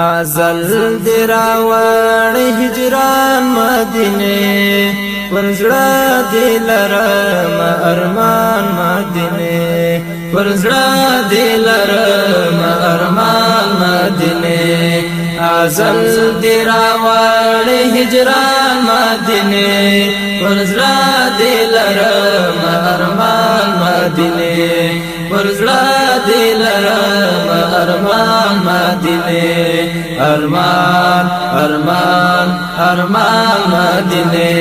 ازل دراوړ هجران مدینه ورزړه دلرم ارمان مدینه ورزړه دلرم ارمان مدینه ازل دراوړ هجران مدینه ورزړه دلرم ارمان مدینه ورزړه دلرم ارمان مدینه ارمان ارمان ارمان مدینه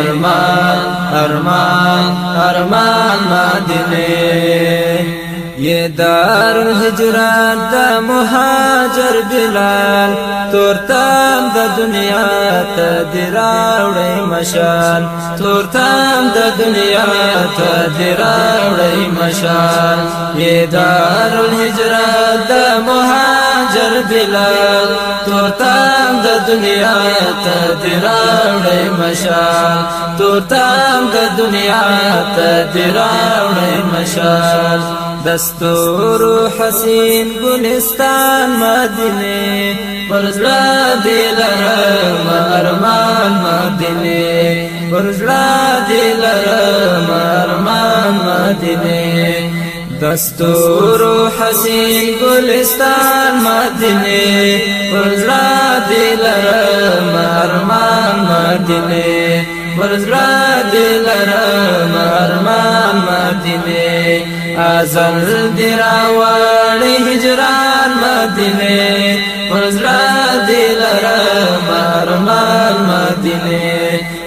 ارمان ارمان ارمان مدینه یہ دار الحجران دا مهاجر بلال تورتان د دنیا ته دراوړې مشال تورتان د دنیا ته دراوړې مشال یہ دار الحجران دا مهاجر بلال تورتان د دنیا ته دراوړې مشال تورتان د دنیا ته دراوړې مشال دستور حسین گلستان مدینه پرزړه دلر مرمان مدینه پرزړه دلر مرمان مدینه دستور حسین گلستان مدینه پرزړه دلر مرمان مدینه پر زړه دل رم ارمان مدینه ازل دی راوړ هجران مدینه پر زړه دل رم ارمان مدینه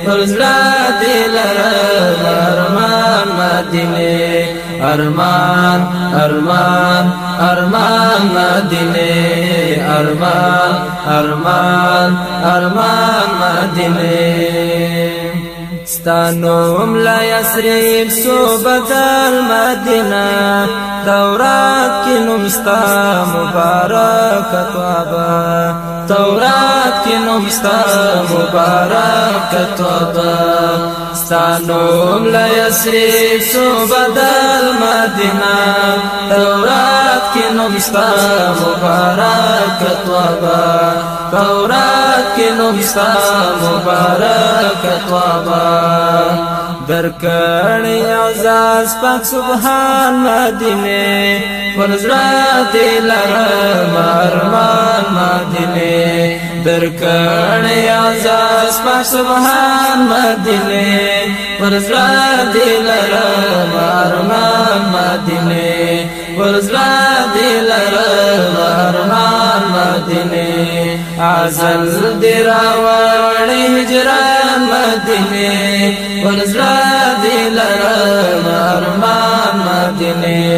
پر زړه دل رم ارمان مدینه ارمان ارمان ارمان مدینه ارمان ارمان ارمان مدینه ستانوم لا يسريب سو بدل مدینه تورات کی نمستا مباركة وابا تورات کی نمستا مباركة وابا ستانوم لا يسريب سو بدل مدینه تورات کی نمستا مباركة وابا تورات کې نو ستا مبارک توبه درکړی عزاز پاک سبحان مدینه فرزرات لرم ارمان مدینه درکړی عزاز پاک سبحان مدینه فرزرات لرم ارمان مدینه فرزرات لرم ارمان مدینه عزل دی راوړ هجرت مدینه ورزړه دی لرم ارمان مدینه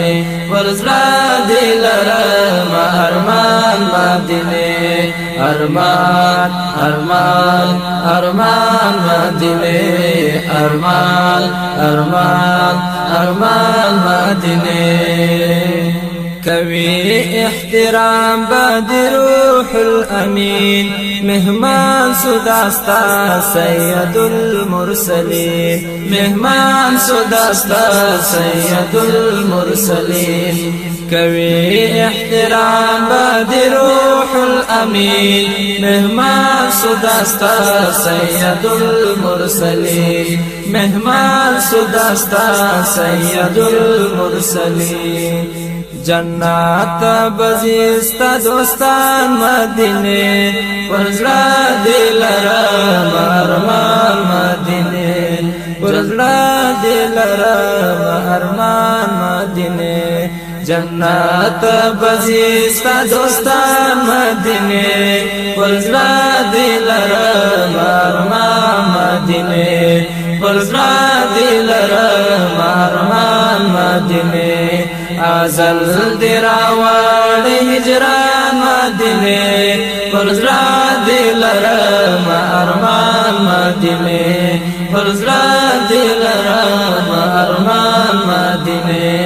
ورزړه دی لرم ارمان مدینه ارمان ارمان ارمان مدینه ارمان ارمان ارمان مدینه کوي احترام باد روح الامين مهمان سوداستا سيد المرسلين مهمان سوداستا سيد المرسلين کوي احترام باد روح الامين مهمان سوداستا سيد المرسلين مهمان سوداستا سيد المرسلين جنات بزیست دوستان مدینه پرزړه دلر مرمان مدینه پرزړه دلر مرمان مدینه جنات بزیست دوستان مدینه پرزړه دلر غزل دی راوړ هجران مدینه فرز را دل رم ارمان مدینه فرز را دل رم ارمان مدینه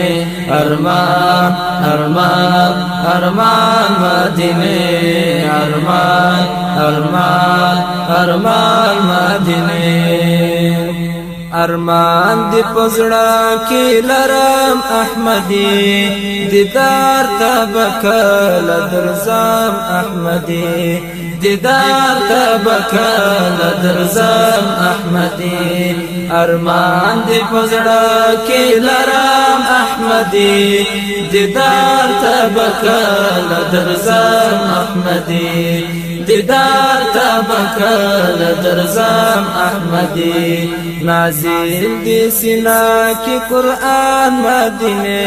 ارمان ارمان ارمان مدینه ارمان ارمان ارمان مدینه ارمان دی پزړه کې لرم احمدي دیدار تبکل درزم احمدي دیدار تبکل درزم احمدي ارمان دی پزړه کې لرم احمدي دیدار تبکل درزم احمدي دیدار تبکل درزم احمدي ناز سایل دی سنا کی قرآن مدینے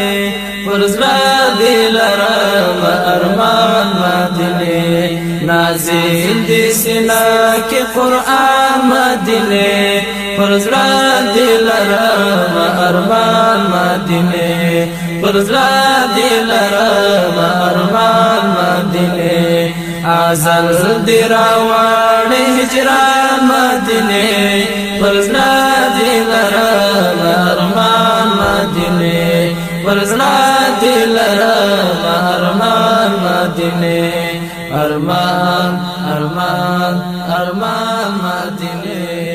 پرزلا دی لرم ارمان مدینے نازل دی سنا کی قرآن مدینے پرزلا دی لرم ارمان مدینے پرزلا دی لرم ارمان مدینے ازل دی روان هجران مدینے پرزلا ارمان ارمان ارمان مدینه